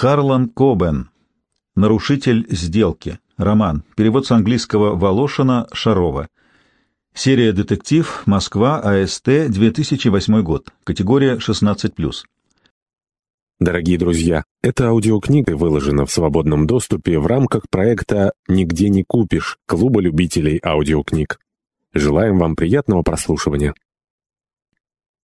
Харлан Кобен. Нарушитель сделки. Роман. Перевод с английского Волошина Шарова. Серия «Детектив. Москва. АСТ. 2008 год». Категория 16+. Дорогие друзья, эта аудиокнига выложена в свободном доступе в рамках проекта «Нигде не купишь» Клуба любителей аудиокниг. Желаем вам приятного прослушивания.